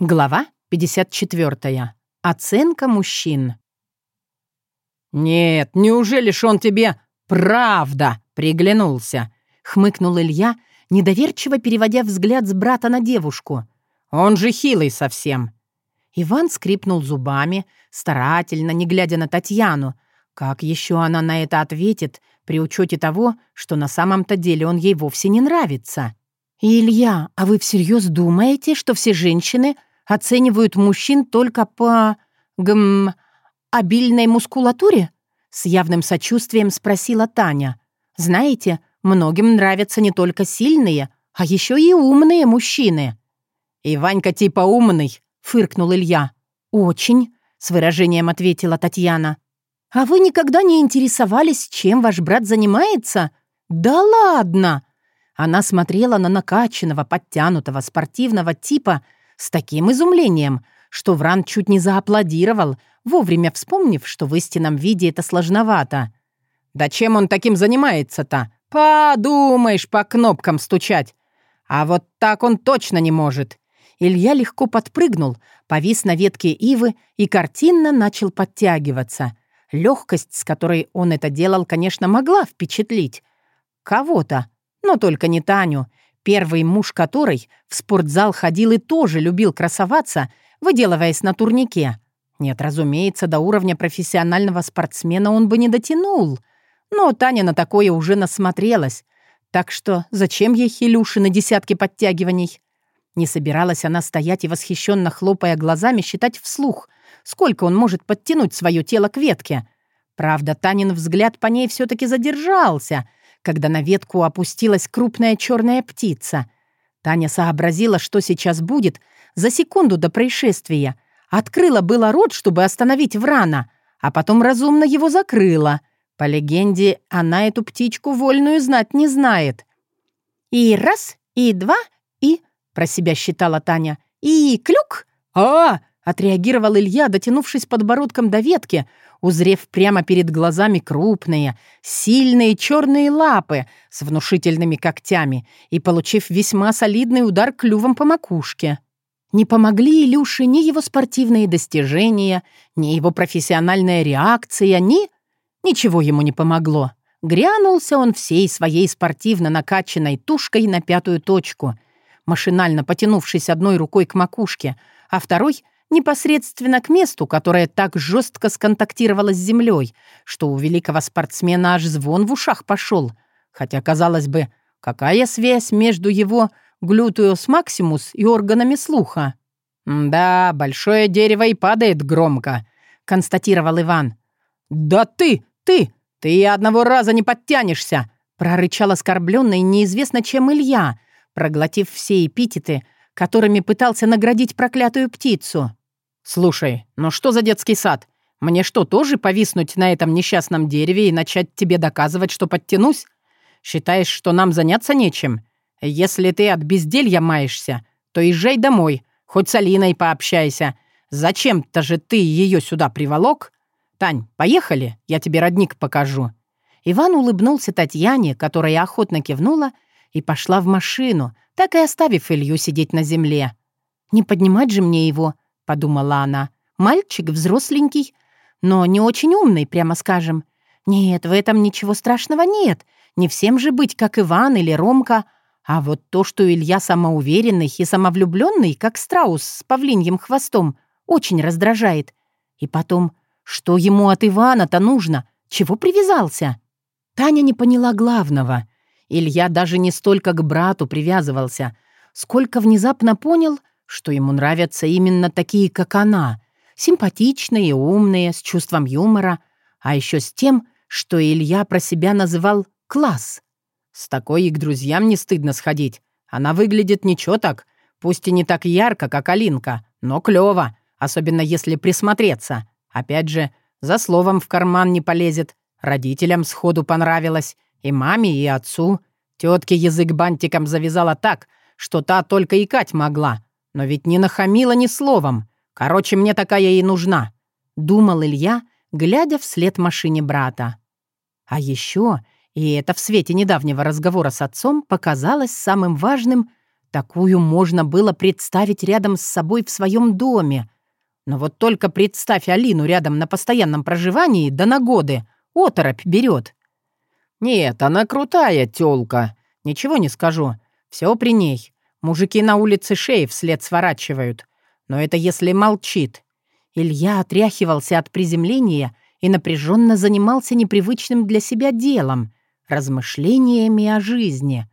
Глава 54. Оценка мужчин. «Нет, неужели ж он тебе правда приглянулся?» — хмыкнул Илья, недоверчиво переводя взгляд с брата на девушку. «Он же хилый совсем». Иван скрипнул зубами, старательно, не глядя на Татьяну. Как еще она на это ответит, при учете того, что на самом-то деле он ей вовсе не нравится? «Илья, а вы всерьез думаете, что все женщины оценивают мужчин только по... гм... обильной мускулатуре?» С явным сочувствием спросила Таня. «Знаете, многим нравятся не только сильные, а еще и умные мужчины». «И Ванька типа умный», — фыркнул Илья. «Очень», — с выражением ответила Татьяна. «А вы никогда не интересовались, чем ваш брат занимается?» «Да ладно!» Она смотрела на накачанного, подтянутого, спортивного типа с таким изумлением, что Вран чуть не зааплодировал, вовремя вспомнив, что в истинном виде это сложновато. «Да чем он таким занимается-то? Подумаешь, по кнопкам стучать. А вот так он точно не может». Илья легко подпрыгнул, повис на ветке ивы и картинно начал подтягиваться. Легкость, с которой он это делал, конечно, могла впечатлить. Кого-то, но только не Таню, первый муж которой в спортзал ходил и тоже любил красоваться, выделываясь на турнике. Нет, разумеется, до уровня профессионального спортсмена он бы не дотянул. Но Таня на такое уже насмотрелась. Так что зачем ей Хилюши на десятки подтягиваний? Не собиралась она стоять и восхищенно хлопая глазами считать вслух, сколько он может подтянуть свое тело к ветке. Правда, Танин взгляд по ней все таки задержался — когда на ветку опустилась крупная черная птица. Таня сообразила, что сейчас будет, за секунду до происшествия. Открыла было рот, чтобы остановить Врана, а потом разумно его закрыла. По легенде, она эту птичку вольную знать не знает. «И раз, и два, и...» — про себя считала Таня. «И клюк!» «А!» — отреагировал Илья, дотянувшись подбородком до ветки, узрев прямо перед глазами крупные, сильные черные лапы с внушительными когтями и получив весьма солидный удар клювом по макушке. Не помогли Илюше ни его спортивные достижения, ни его профессиональная реакция, ни... Ничего ему не помогло. Грянулся он всей своей спортивно накачанной тушкой на пятую точку, машинально потянувшись одной рукой к макушке, а второй — непосредственно к месту, которое так жестко сконтактировало с землей, что у великого спортсмена аж звон в ушах пошел. Хотя, казалось бы, какая связь между его глютиус максимус и органами слуха? «Да, большое дерево и падает громко», — констатировал Иван. «Да ты, ты, ты одного раза не подтянешься», — прорычал оскорбленный неизвестно чем Илья, проглотив все эпитеты, которыми пытался наградить проклятую птицу. «Слушай, ну что за детский сад? Мне что, тоже повиснуть на этом несчастном дереве и начать тебе доказывать, что подтянусь? Считаешь, что нам заняться нечем? Если ты от безделья маешься, то езжай домой, хоть с Алиной пообщайся. Зачем-то же ты ее сюда приволок? Тань, поехали, я тебе родник покажу». Иван улыбнулся Татьяне, которая охотно кивнула, и пошла в машину, так и оставив Илью сидеть на земле. «Не поднимать же мне его», — подумала она. «Мальчик взросленький, но не очень умный, прямо скажем. Нет, в этом ничего страшного нет. Не всем же быть, как Иван или Ромка. А вот то, что Илья самоуверенный и самовлюбленный, как страус с павлиньим хвостом, очень раздражает. И потом, что ему от Ивана-то нужно? Чего привязался?» Таня не поняла главного. Илья даже не столько к брату привязывался, сколько внезапно понял — что ему нравятся именно такие, как она, симпатичные, умные, с чувством юмора, а еще с тем, что Илья про себя называл «класс». С такой и к друзьям не стыдно сходить. Она выглядит ничего так, пусть и не так ярко, как Алинка, но клёво, особенно если присмотреться. Опять же, за словом в карман не полезет, родителям сходу понравилось, и маме, и отцу. Тетке язык бантиком завязала так, что та только икать могла, но ведь не нахамила ни словом. Короче, мне такая и нужна», — думал Илья, глядя вслед машине брата. А еще, и это в свете недавнего разговора с отцом показалось самым важным, Такую можно было представить рядом с собой в своем доме. Но вот только представь Алину рядом на постоянном проживании, да на годы. Оторопь берет. Нет, она крутая тёлка. Ничего не скажу. Все при ней. Мужики на улице шеи вслед сворачивают. Но это если молчит. Илья отряхивался от приземления и напряженно занимался непривычным для себя делом — размышлениями о жизни.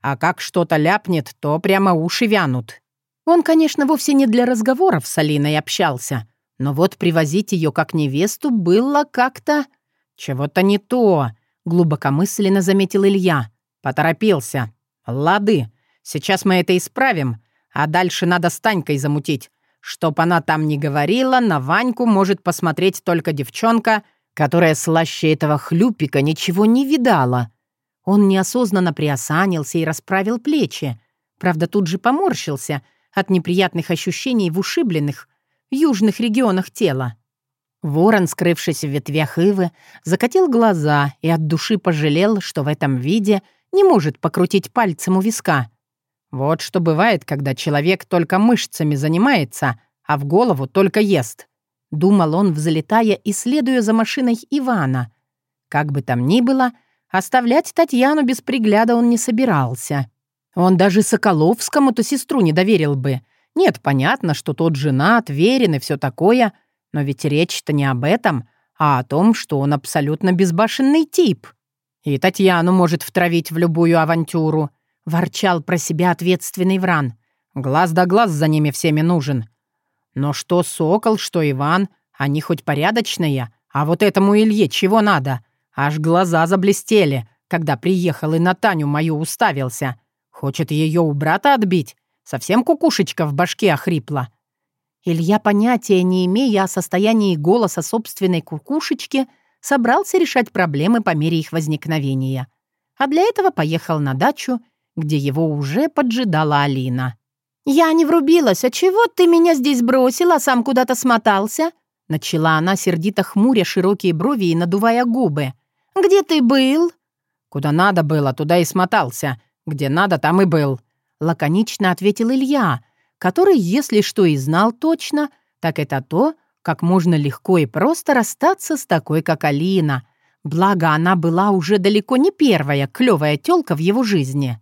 А как что-то ляпнет, то прямо уши вянут. Он, конечно, вовсе не для разговоров с Алиной общался, но вот привозить ее как невесту было как-то... Чего-то не то, глубокомысленно заметил Илья. Поторопился. Лады, сейчас мы это исправим, а дальше надо с Танькой замутить. Чтоб она там не говорила, на Ваньку может посмотреть только девчонка, которая слаще этого хлюпика ничего не видала. Он неосознанно приосанился и расправил плечи. Правда, тут же поморщился от неприятных ощущений в ушибленных, южных регионах тела. Ворон, скрывшись в ветвях ивы, закатил глаза и от души пожалел, что в этом виде не может покрутить пальцем у виска. Вот что бывает, когда человек только мышцами занимается, а в голову только ест. Думал он, взлетая и следуя за машиной Ивана. Как бы там ни было, оставлять Татьяну без пригляда он не собирался. Он даже Соколовскому-то сестру не доверил бы. Нет, понятно, что тот женат, верен и все такое, но ведь речь-то не об этом, а о том, что он абсолютно безбашенный тип. И Татьяну может втравить в любую авантюру —— ворчал про себя ответственный Вран. «Глаз да глаз за ними всеми нужен. Но что Сокол, что Иван, они хоть порядочные, а вот этому Илье чего надо? Аж глаза заблестели, когда приехал и на Таню мою уставился. Хочет ее у брата отбить? Совсем кукушечка в башке охрипла». Илья, понятия не имея о состоянии голоса собственной кукушечки, собрался решать проблемы по мере их возникновения. А для этого поехал на дачу где его уже поджидала Алина. «Я не врубилась, а чего ты меня здесь бросила, а сам куда-то смотался?» Начала она, сердито хмуря широкие брови и надувая губы. «Где ты был?» «Куда надо было, туда и смотался. Где надо, там и был», — лаконично ответил Илья, который, если что и знал точно, так это то, как можно легко и просто расстаться с такой, как Алина. Благо, она была уже далеко не первая клёвая тёлка в его жизни.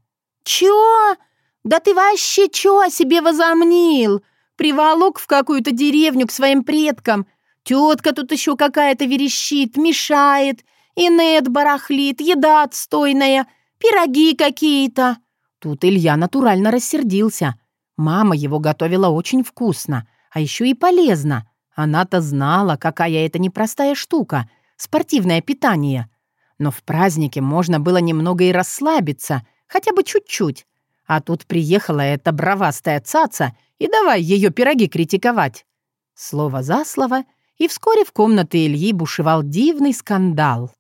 «Чё? Да ты вообще чё себе возомнил? Приволок в какую-то деревню к своим предкам. Тетка тут еще какая-то верещит, мешает. Инет барахлит, еда отстойная, пироги какие-то». Тут Илья натурально рассердился. Мама его готовила очень вкусно, а еще и полезно. Она-то знала, какая это непростая штука — спортивное питание. Но в празднике можно было немного и расслабиться — Хотя бы чуть-чуть. А тут приехала эта бровастая цаца, и давай ее пироги критиковать. Слово за слово, и вскоре в комнате Ильи бушевал дивный скандал.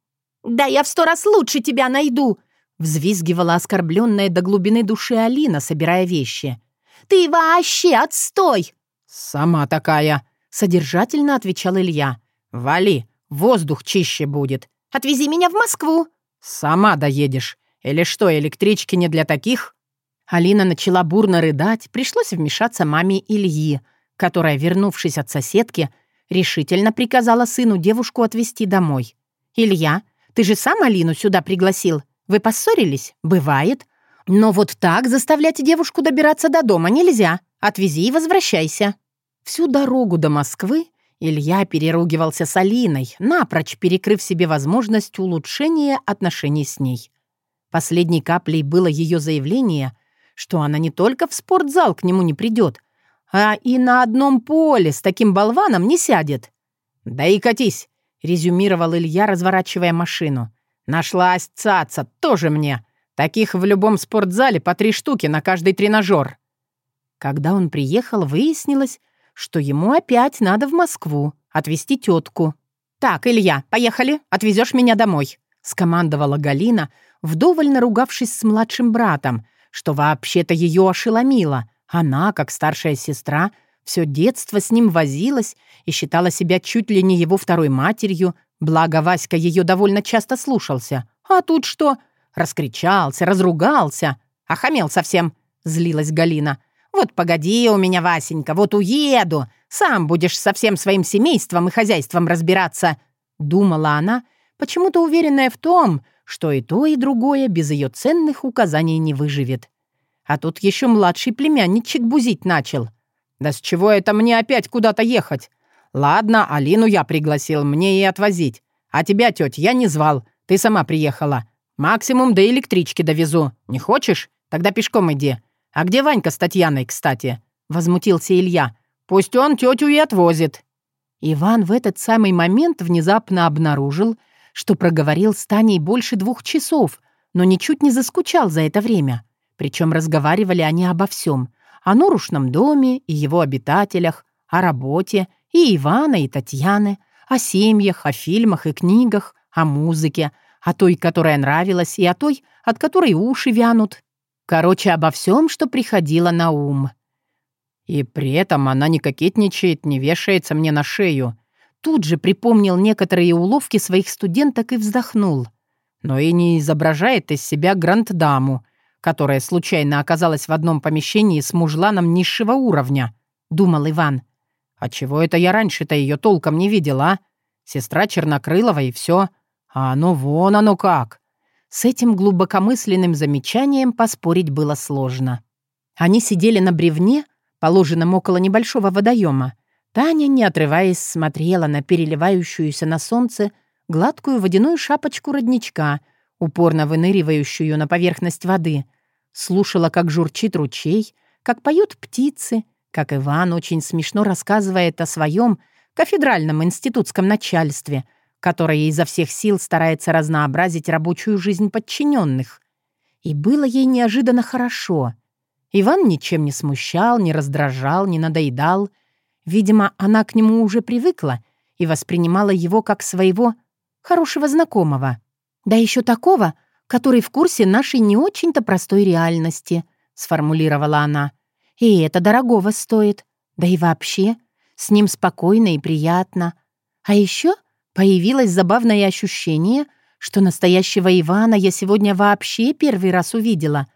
«Да я в сто раз лучше тебя найду!» взвизгивала оскорбленная до глубины души Алина, собирая вещи. «Ты вообще отстой!» «Сама такая!» — содержательно отвечал Илья. «Вали, воздух чище будет. Отвези меня в Москву!» «Сама доедешь. Или что, электрички не для таких?» Алина начала бурно рыдать, пришлось вмешаться маме Ильи, которая, вернувшись от соседки, решительно приказала сыну девушку отвезти домой. «Илья, ты же сам Алину сюда пригласил. Вы поссорились? Бывает. Но вот так заставлять девушку добираться до дома нельзя. Отвези и возвращайся». Всю дорогу до Москвы Илья переругивался с Алиной, напрочь перекрыв себе возможность улучшения отношений с ней. Последней каплей было ее заявление, что она не только в спортзал к нему не придет, а и на одном поле с таким болваном не сядет. «Да и катись», — резюмировал Илья, разворачивая машину. «Нашлась цаца, тоже мне. Таких в любом спортзале по три штуки на каждый тренажер». Когда он приехал, выяснилось, что ему опять надо в Москву отвезти тетку. «Так, Илья, поехали, отвезешь меня домой», — скомандовала Галина, — вдоволь наругавшись с младшим братом, что вообще-то ее ошеломило. Она, как старшая сестра, все детство с ним возилась и считала себя чуть ли не его второй матерью, благо Васька ее довольно часто слушался. А тут что? Раскричался, разругался, охамел совсем. злилась Галина. «Вот погоди у меня, Васенька, вот уеду. Сам будешь со всем своим семейством и хозяйством разбираться», — думала она, почему-то уверенная в том, что и то, и другое без ее ценных указаний не выживет. А тут еще младший племянничек бузить начал. «Да с чего это мне опять куда-то ехать? Ладно, Алину я пригласил, мне и отвозить. А тебя, тетя, я не звал, ты сама приехала. Максимум до электрички довезу. Не хочешь? Тогда пешком иди. А где Ванька с Татьяной, кстати?» Возмутился Илья. «Пусть он тетю и отвозит». Иван в этот самый момент внезапно обнаружил, что проговорил с Таней больше двух часов, но ничуть не заскучал за это время. Причем разговаривали они обо всем. О Норушном доме и его обитателях, о работе, и Ивана, и Татьяны, о семьях, о фильмах и книгах, о музыке, о той, которая нравилась, и о той, от которой уши вянут. Короче, обо всем, что приходило на ум. И при этом она не кокетничает, не вешается мне на шею. Тут же припомнил некоторые уловки своих студенток и вздохнул. Но и не изображает из себя гранд-даму, которая случайно оказалась в одном помещении с мужланом низшего уровня, думал Иван. А чего это я раньше-то ее толком не видела, а? Сестра Чернокрылова и все. А оно вон оно как. С этим глубокомысленным замечанием поспорить было сложно. Они сидели на бревне, положенном около небольшого водоема. Таня, не отрываясь, смотрела на переливающуюся на солнце гладкую водяную шапочку родничка, упорно выныривающую на поверхность воды, слушала, как журчит ручей, как поют птицы — как Иван очень смешно рассказывает о своем кафедральном институтском начальстве, которое изо всех сил старается разнообразить рабочую жизнь подчиненных. И было ей неожиданно хорошо. Иван ничем не смущал, не раздражал, не надоедал. Видимо, она к нему уже привыкла и воспринимала его как своего хорошего знакомого. Да еще такого, который в курсе нашей не очень-то простой реальности, сформулировала она. И это дорогого стоит. Да и вообще, с ним спокойно и приятно. А еще появилось забавное ощущение, что настоящего Ивана я сегодня вообще первый раз увидела.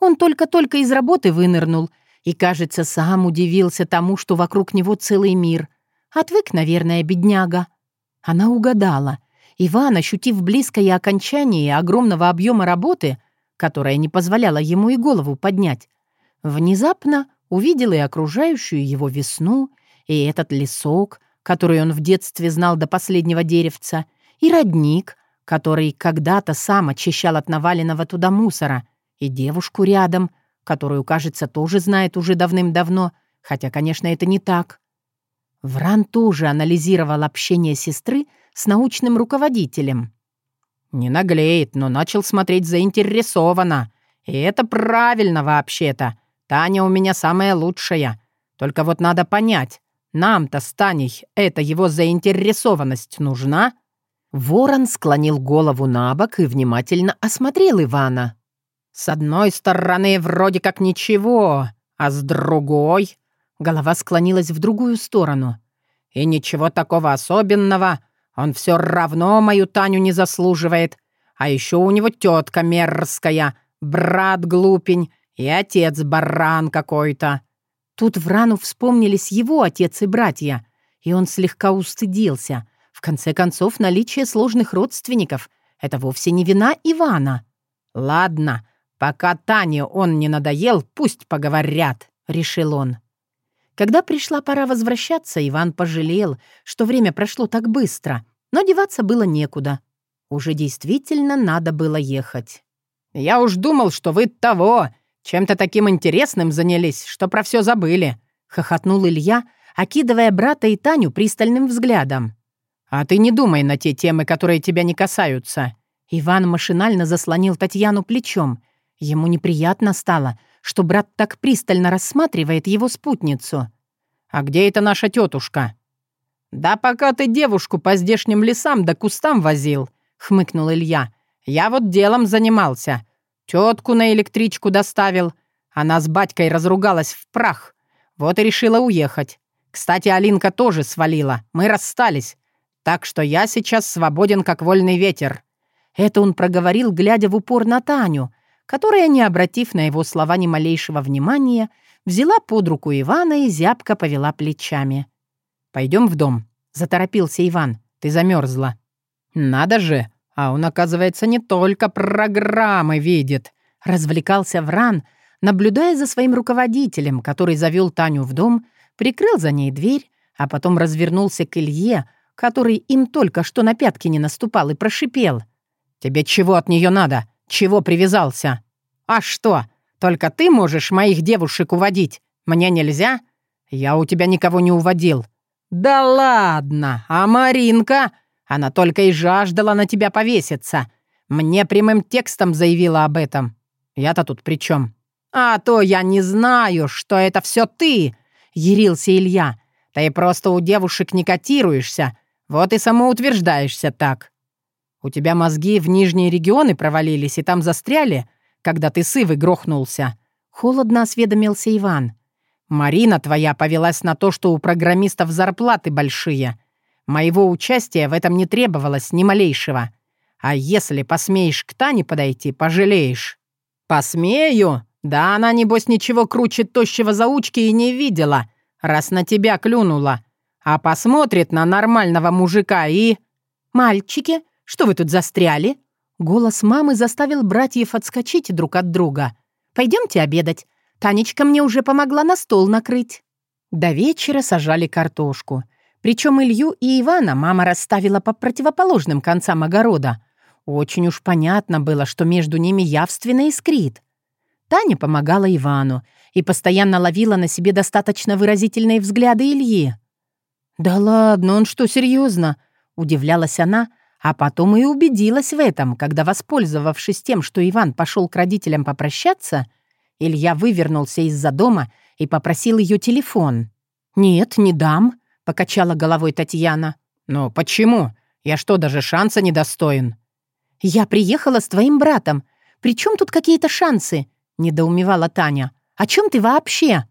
Он только-только из работы вынырнул и, кажется, сам удивился тому, что вокруг него целый мир. Отвык, наверное, бедняга. Она угадала. Иван, ощутив близкое окончание огромного объема работы, которая не позволяла ему и голову поднять, Внезапно увидел и окружающую его весну, и этот лесок, который он в детстве знал до последнего деревца, и родник, который когда-то сам очищал от наваленного туда мусора, и девушку рядом, которую, кажется, тоже знает уже давным-давно, хотя, конечно, это не так. Вран тоже анализировал общение сестры с научным руководителем. Не наглеет, но начал смотреть заинтересованно. И это правильно вообще-то. Таня у меня самая лучшая. Только вот надо понять, нам-то с Таней эта его заинтересованность нужна?» Ворон склонил голову на бок и внимательно осмотрел Ивана. «С одной стороны, вроде как ничего, а с другой...» Голова склонилась в другую сторону. «И ничего такого особенного. Он все равно мою Таню не заслуживает. А еще у него тетка мерзкая, брат глупень и отец баран какой-то». Тут Врану вспомнились его отец и братья, и он слегка устыдился. В конце концов, наличие сложных родственников — это вовсе не вина Ивана. «Ладно, пока Тане он не надоел, пусть поговорят», — решил он. Когда пришла пора возвращаться, Иван пожалел, что время прошло так быстро, но деваться было некуда. Уже действительно надо было ехать. «Я уж думал, что вы того, «Чем-то таким интересным занялись, что про все забыли», — хохотнул Илья, окидывая брата и Таню пристальным взглядом. «А ты не думай на те темы, которые тебя не касаются». Иван машинально заслонил Татьяну плечом. Ему неприятно стало, что брат так пристально рассматривает его спутницу. «А где это наша тетушка?» «Да пока ты девушку по здешним лесам да кустам возил», — хмыкнул Илья. «Я вот делом занимался. Тетку на электричку доставил. Она с батькой разругалась в прах. Вот и решила уехать. Кстати, Алинка тоже свалила. Мы расстались. Так что я сейчас свободен, как вольный ветер». Это он проговорил, глядя в упор на Таню, которая, не обратив на его слова ни малейшего внимания, взяла под руку Ивана и зябко повела плечами. «Пойдем в дом», — заторопился Иван. «Ты замерзла». «Надо же! А он, оказывается, не только программы видит», — развлекался Вран, наблюдая за своим руководителем, который завел Таню в дом, прикрыл за ней дверь, а потом развернулся к Илье, который им только что на пятки не наступал, и прошипел. «Тебе чего от нее надо? Чего привязался?» «А что? Только ты можешь моих девушек уводить. Мне нельзя? Я у тебя никого не уводил». «Да ладно! А Маринка? Она только и жаждала на тебя повеситься. Мне прямым текстом заявила об этом. Я-то тут при чем? А то я не знаю, что это все ты!» — ярился Илья. «Ты просто у девушек не котируешься. Вот и самоутверждаешься так. У тебя мозги в нижние регионы провалились и там застряли, когда ты с Ивой грохнулся». Холодно осведомился Иван. «Марина твоя повелась на то, что у программистов зарплаты большие. Моего участия в этом не требовалось ни малейшего. А если посмеешь к Тане подойти, пожалеешь». «Посмею? Да она, небось, ничего круче тощего заучки и не видела, раз на тебя клюнула. А посмотрит на нормального мужика и...» «Мальчики, что вы тут застряли?» Голос мамы заставил братьев отскочить друг от друга. «Пойдемте обедать. Танечка мне уже помогла на стол накрыть». До вечера сажали картошку. Причем Илью и Ивана мама расставила по противоположным концам огорода. Очень уж понятно было, что между ними явственно искрит. Таня помогала Ивану и постоянно ловила на себе достаточно выразительные взгляды Ильи. «Да ладно, он что, серьезно? удивлялась она, а потом и убедилась в этом, когда, воспользовавшись тем, что Иван пошел к родителям попрощаться, Илья вывернулся из-за дома и попросил ее телефон. «Нет, не дам», — покачала головой Татьяна. «Но почему? Я что, даже шанса не достоин?» «Я приехала с твоим братом. Причем тут какие-то шансы?» — недоумевала Таня. «О чем ты вообще?»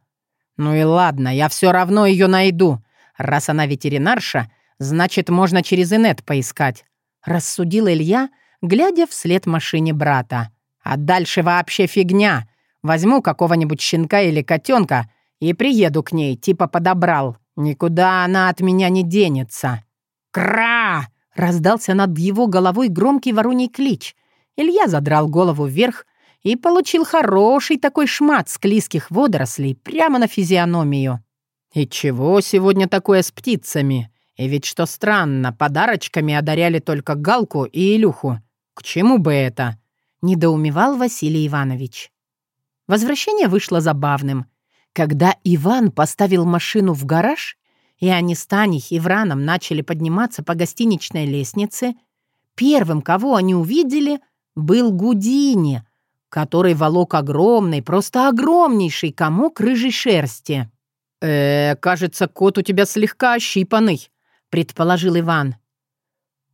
«Ну и ладно, я все равно ее найду. Раз она ветеринарша, значит, можно через инет поискать», — рассудил Илья, глядя вслед машине брата. «А дальше вообще фигня. Возьму какого-нибудь щенка или котенка и приеду к ней, типа подобрал. Никуда она от меня не денется». «Кра!» — раздался над его головой громкий вороний клич. Илья задрал голову вверх и получил хороший такой шмат склизких водорослей прямо на физиономию. «И чего сегодня такое с птицами? И ведь что странно, подарочками одаряли только Галку и Илюху. К чему бы это?» — недоумевал Василий Иванович. Возвращение вышло забавным. Когда Иван поставил машину в гараж, и они с Таней и Враном начали подниматься по гостиничной лестнице, первым, кого они увидели, был Гудини, который волок огромный, просто огромнейший комок рыжей шерсти. «Э, кажется, кот у тебя слегка ощипанный», — предположил Иван.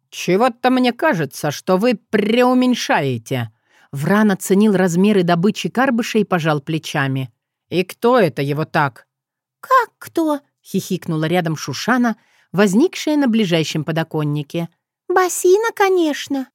«Чего-то мне кажется, что вы преуменьшаете». Вран оценил размеры добычи карбыша и пожал плечами. «И кто это его так?» «Как кто?» — хихикнула рядом Шушана, возникшая на ближайшем подоконнике. «Басина, конечно».